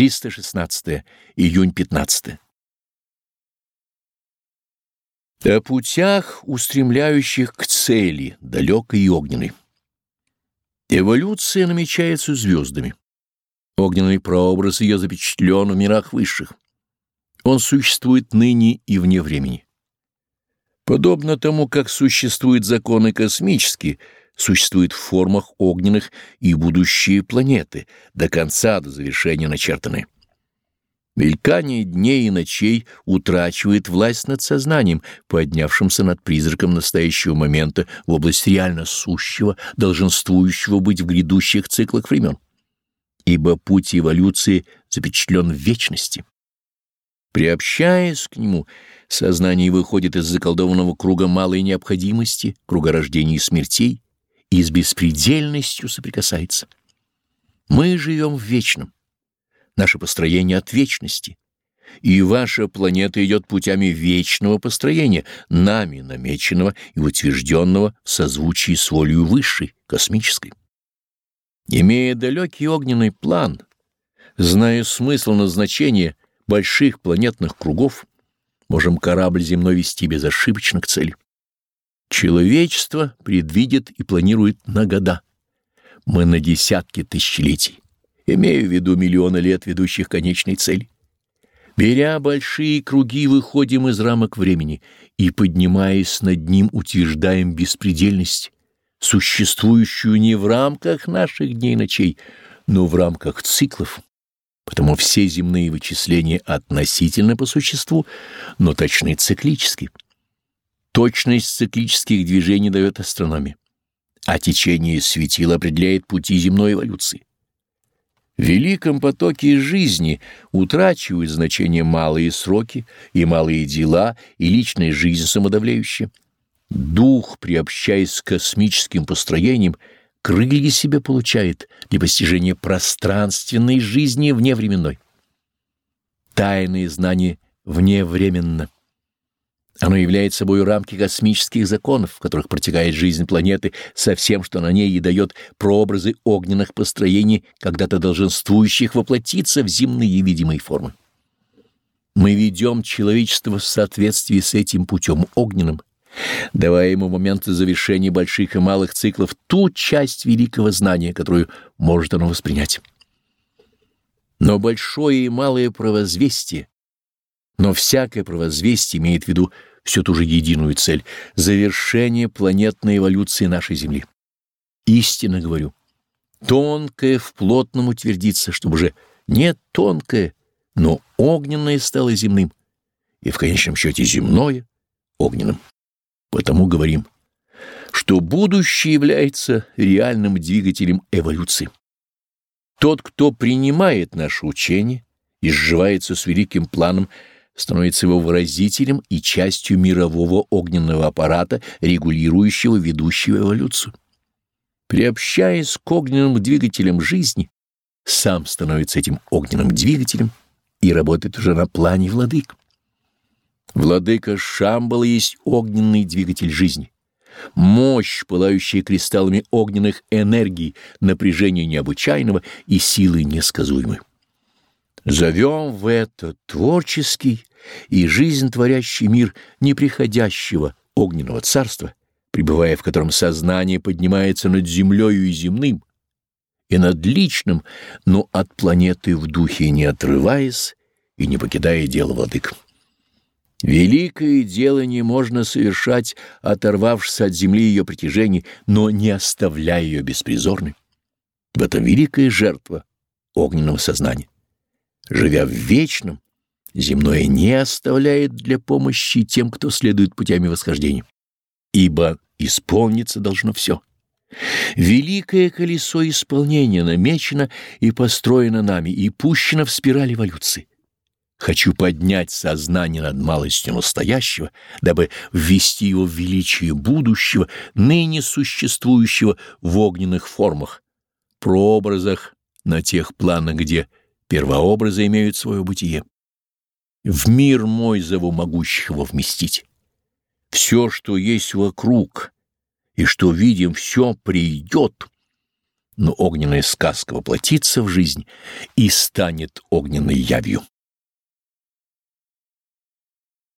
316 июнь 15 О путях, устремляющих к цели, далекой и огненной. Эволюция намечается звездами. Огненный прообраз ее запечатлен в мирах высших. Он существует ныне и вне времени. Подобно тому, как существуют законы космические, существуют в формах огненных и будущие планеты, до конца, до завершения начертанные. Мелькание дней и ночей утрачивает власть над сознанием, поднявшимся над призраком настоящего момента в область реально сущего, долженствующего быть в грядущих циклах времен. Ибо путь эволюции запечатлен в вечности. Приобщаясь к нему, сознание выходит из заколдованного круга малой необходимости, круга рождений и смертей, и с беспредельностью соприкасается. Мы живем в вечном. Наше построение от вечности. И ваша планета идет путями вечного построения, нами намеченного и утвержденного в созвучии с волею высшей, космической. Имея далекий огненный план, зная смысл назначения больших планетных кругов, можем корабль земной вести безошибочно к цели. Человечество предвидит и планирует на года. Мы на десятки тысячелетий, имею в виду миллионы лет ведущих конечной цели. Беря большие круги, выходим из рамок времени и, поднимаясь над ним, утверждаем беспредельность, существующую не в рамках наших дней и ночей, но в рамках циклов. Потому все земные вычисления относительно по существу, но точны циклически. Точность циклических движений дает астрономия, а течение светила определяет пути земной эволюции. В великом потоке жизни утрачивают значение малые сроки и малые дела, и личная жизнь самодавляющая. Дух, приобщаясь к космическим построениям, крылья себе получает для постижения пространственной жизни вневременной. Тайные знания вневременно. Оно является собой рамки космических законов, в которых протекает жизнь планеты со всем, что на ней и дает прообразы огненных построений, когда-то долженствующих воплотиться в земные видимые формы. Мы ведем человечество в соответствии с этим путем огненным, давая ему моменты завершения больших и малых циклов ту часть великого знания, которую может оно воспринять. Но большое и малое провозвестие, но всякое провозвестие имеет в виду всю ту же единую цель — завершение планетной эволюции нашей Земли. Истинно говорю, тонкое в плотном утвердится, чтобы же не тонкое, но огненное стало земным, и в конечном счете земное — огненным. Потому говорим, что будущее является реальным двигателем эволюции. Тот, кто принимает наше учение и сживается с великим планом, становится его выразителем и частью мирового огненного аппарата, регулирующего ведущего эволюцию. Приобщаясь к огненным двигателям жизни, сам становится этим огненным двигателем и работает уже на плане владык. Владыка Шамбала есть огненный двигатель жизни. Мощь, пылающая кристаллами огненных энергий, напряжение необычайного и силы несказуемой. Зовем в это творческий и жизнь творящий мир неприходящего огненного царства, пребывая в котором сознание поднимается над землею и земным, и над личным, но от планеты в духе не отрываясь и не покидая дело владык. Великое дело не можно совершать, оторвавшись от земли ее притяжений, но не оставляя ее беспризорной. В этом великая жертва огненного сознания. Живя в вечном, земное не оставляет для помощи тем, кто следует путями восхождения. Ибо исполниться должно все. Великое колесо исполнения намечено и построено нами, и пущено в спираль эволюции. Хочу поднять сознание над малостью настоящего, дабы ввести его в величие будущего, ныне существующего в огненных формах, прообразах на тех планах, где первообразы имеют свое бытие. В мир мой зову могущего вместить. Все, что есть вокруг, и что видим, все придет. но огненная сказка воплотится в жизнь и станет огненной явью.